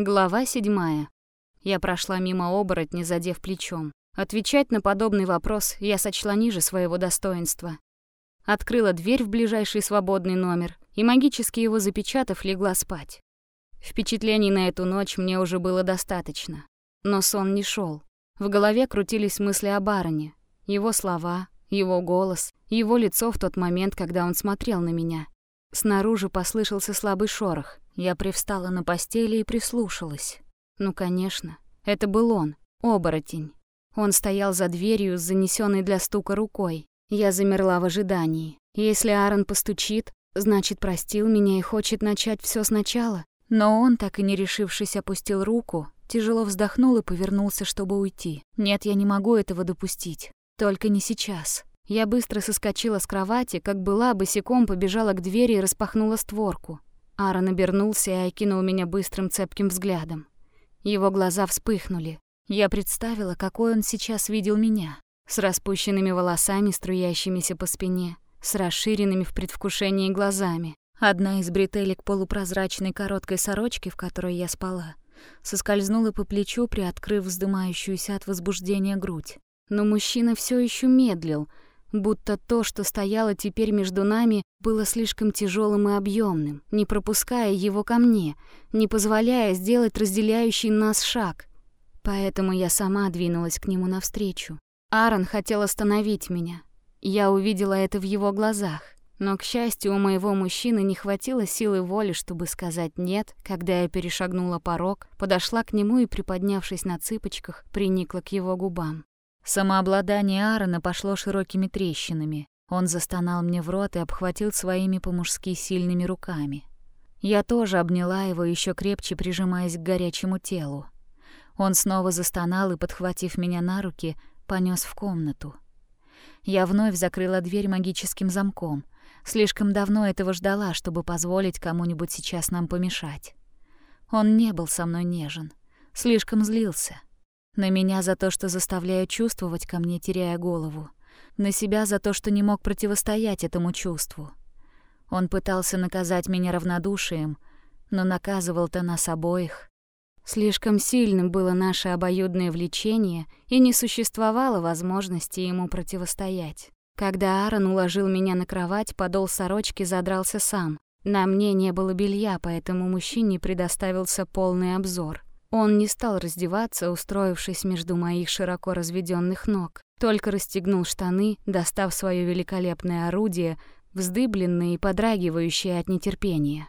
Глава седьмая. Я прошла мимо оборотня, задев плечом. Отвечать на подобный вопрос я сочла ниже своего достоинства. Открыла дверь в ближайший свободный номер и, магически его запечатав, легла спать. Впечатлений на эту ночь мне уже было достаточно. Но сон не шел. В голове крутились мысли о бароне. Его слова, его голос, его лицо в тот момент, когда он смотрел на меня. Снаружи послышался слабый шорох. Я привстала на постели и прислушалась. Ну, конечно, это был он, оборотень. Он стоял за дверью с занесенной для стука рукой. Я замерла в ожидании. Если Аарон постучит, значит, простил меня и хочет начать все сначала. Но он, так и не решившись, опустил руку, тяжело вздохнул и повернулся, чтобы уйти. Нет, я не могу этого допустить. Только не сейчас. Я быстро соскочила с кровати, как была, босиком побежала к двери и распахнула створку. Аарон обернулся и окинул меня быстрым цепким взглядом. Его глаза вспыхнули. Я представила, какой он сейчас видел меня. С распущенными волосами, струящимися по спине, с расширенными в предвкушении глазами. Одна из бретелек полупрозрачной короткой сорочки, в которой я спала, соскользнула по плечу, приоткрыв вздымающуюся от возбуждения грудь. Но мужчина все еще медлил, будто то, что стояло теперь между нами, было слишком тяжелым и объемным, не пропуская его ко мне, не позволяя сделать разделяющий нас шаг. Поэтому я сама двинулась к нему навстречу. Аарон хотел остановить меня. Я увидела это в его глазах. Но, к счастью, у моего мужчины не хватило силы воли, чтобы сказать «нет», когда я перешагнула порог, подошла к нему и, приподнявшись на цыпочках, приникла к его губам. Самообладание Аарона пошло широкими трещинами. Он застонал мне в рот и обхватил своими по-мужски сильными руками. Я тоже обняла его, еще крепче прижимаясь к горячему телу. Он снова застонал и, подхватив меня на руки, понес в комнату. Я вновь закрыла дверь магическим замком. Слишком давно этого ждала, чтобы позволить кому-нибудь сейчас нам помешать. Он не был со мной нежен, слишком злился. На меня за то, что заставляю чувствовать ко мне, теряя голову. На себя за то, что не мог противостоять этому чувству. Он пытался наказать меня равнодушием, но наказывал-то нас обоих. Слишком сильным было наше обоюдное влечение, и не существовало возможности ему противостоять. Когда Аарон уложил меня на кровать, подол сорочки задрался сам. На мне не было белья, поэтому мужчине предоставился полный обзор. Он не стал раздеваться, устроившись между моих широко разведённых ног, только расстегнул штаны, достав своё великолепное орудие, вздыбленное и подрагивающее от нетерпения.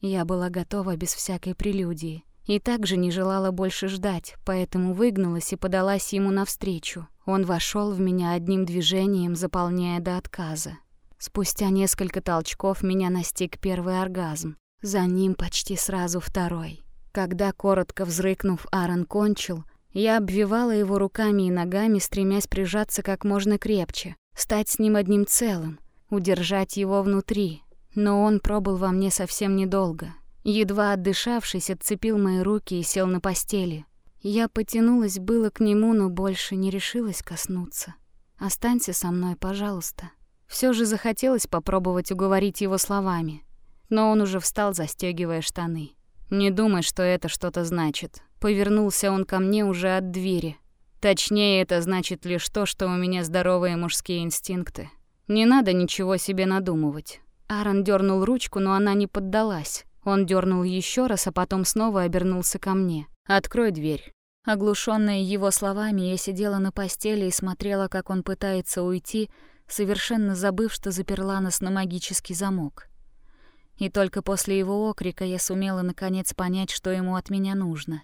Я была готова без всякой прелюдии и также не желала больше ждать, поэтому выгнулась и подалась ему навстречу. Он вошёл в меня одним движением, заполняя до отказа. Спустя несколько толчков меня настиг первый оргазм, за ним почти сразу второй. Когда, коротко взрыкнув, Аарон кончил, я обвивала его руками и ногами, стремясь прижаться как можно крепче, стать с ним одним целым, удержать его внутри. Но он пробыл во мне совсем недолго. Едва отдышавшись, отцепил мои руки и сел на постели. Я потянулась было к нему, но больше не решилась коснуться. «Останься со мной, пожалуйста». Все же захотелось попробовать уговорить его словами. Но он уже встал, застегивая штаны. Не думай, что это что-то значит. Повернулся он ко мне уже от двери. Точнее, это значит лишь то, что у меня здоровые мужские инстинкты. Не надо ничего себе надумывать. Аарон дернул ручку, но она не поддалась. Он дернул еще раз, а потом снова обернулся ко мне. «Открой дверь». Оглушенная его словами, я сидела на постели и смотрела, как он пытается уйти, совершенно забыв, что заперла нас на магический замок. И только после его окрика я сумела наконец понять, что ему от меня нужно.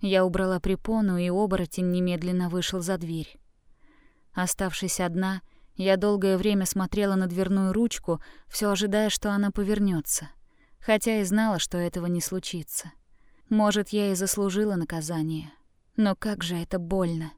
Я убрала препону, и оборотень немедленно вышел за дверь. Оставшись одна, я долгое время смотрела на дверную ручку, все ожидая, что она повернется, хотя и знала, что этого не случится. Может, я и заслужила наказание, но как же это больно.